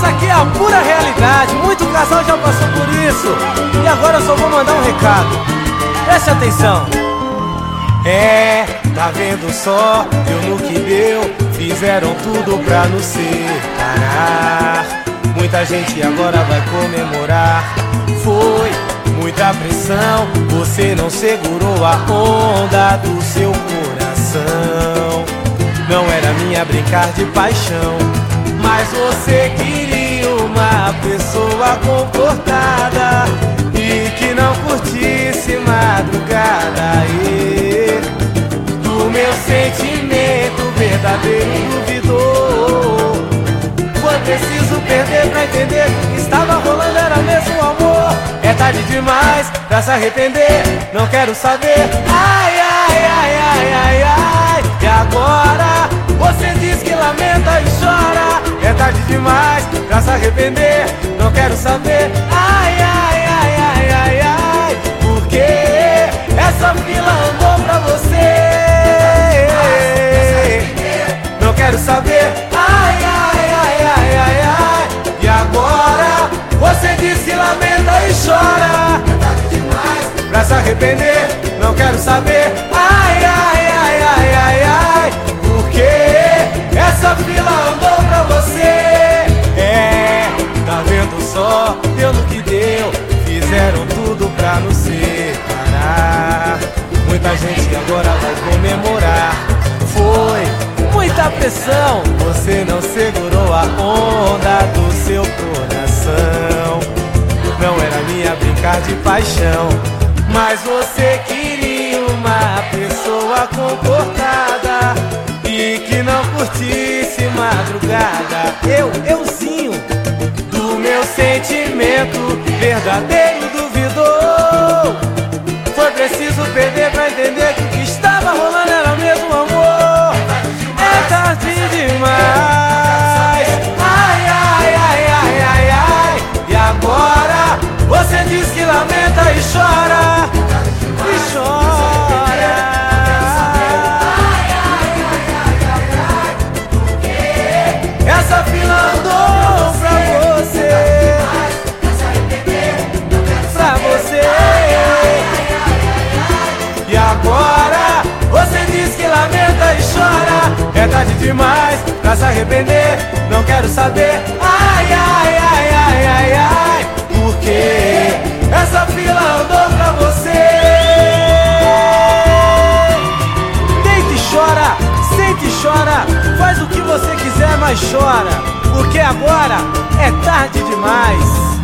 Essa aqui é a pura realidade. Muito casal já passou por isso. E agora eu só vou mandar um recado. Preste atenção. É, tá vendo só? Deu no que deu. Fizeram tudo pra nos separar. Muita gente agora vai comemorar. Foi muita pressão. Você não segurou a onda do seu coração. Não era minha brincar de paixão. Mas você queria uma pessoa comportada e que não curtisse madrugada. E do meu sentimento verdadeiro duvidou. Foi preciso perder pra entender que que estava rolando era mesmo amor. É tarde demais pra se arrepender. Não quero saber. Ai, ai, ai, ai, ai, ai. E agora você diz demais pra se arrepender. Não quero saber. Ai, ai, ai, ai, ai, ai. Porque essa fila andou pra você. Não quero saber. Ai, ai, ai, ai, ai, ai. E agora você diz que lamenta e chora. Pra se arrepender. Não quero saber. Muita gente agora vai comemorar. Foi muita pressão. Você não segurou a onda do seu coração. Não era minha brincar de paixão. Mas você queria uma pessoa comportada e que não curtisse madrugada. Eu, euzinho, do meu sentimento verdadeiro duvidou. Andou pra você. Pra você. E agora você diz que lamenta e chora. É tarde demais pra se arrepender. Não quero saber. Mas chora. Porque agora é tarde demais.